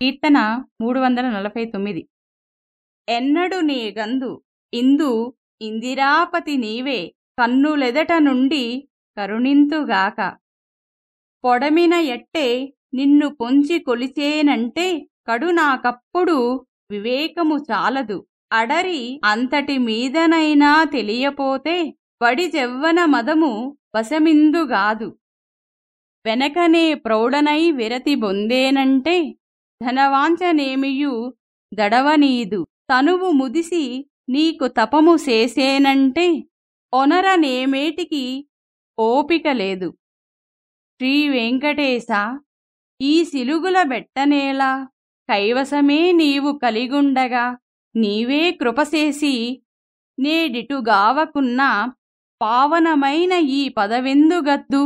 కీర్తన మూడు వందల నలభై తొమ్మిది. ఎన్నడు నీ గందు ఇందు ఇందిరాపతి నీవే కన్నులెదట నుండి కరుణింతుగాక పొడమిన ఎట్టే నిన్ను పొంచి కొలిచేనంటే కడు నాకప్పుడు వివేకము చాలదు. అడరి అంతటి మీదనైనా తెలియపోతే వడి చెవ్వన మదము వశమిందుగాదు వెనకనే ప్రౌఢనై విరతి బొందేనంటే ధనవాంచనేమియు దడవనీదు. తనువు ముదిసి నీకు తపము చేసేనంటే ఒనరనేమేటికి ఓపిక లేదు. శ్రీవెంకటేశ ఈ సిలుగుల బెట్టనేలా కైవసమే నీవు కలిగుండగా నీవే కృపసేసి నేడిటుగావకున్న పావనమైన ఈ పదవెందుగద్దు?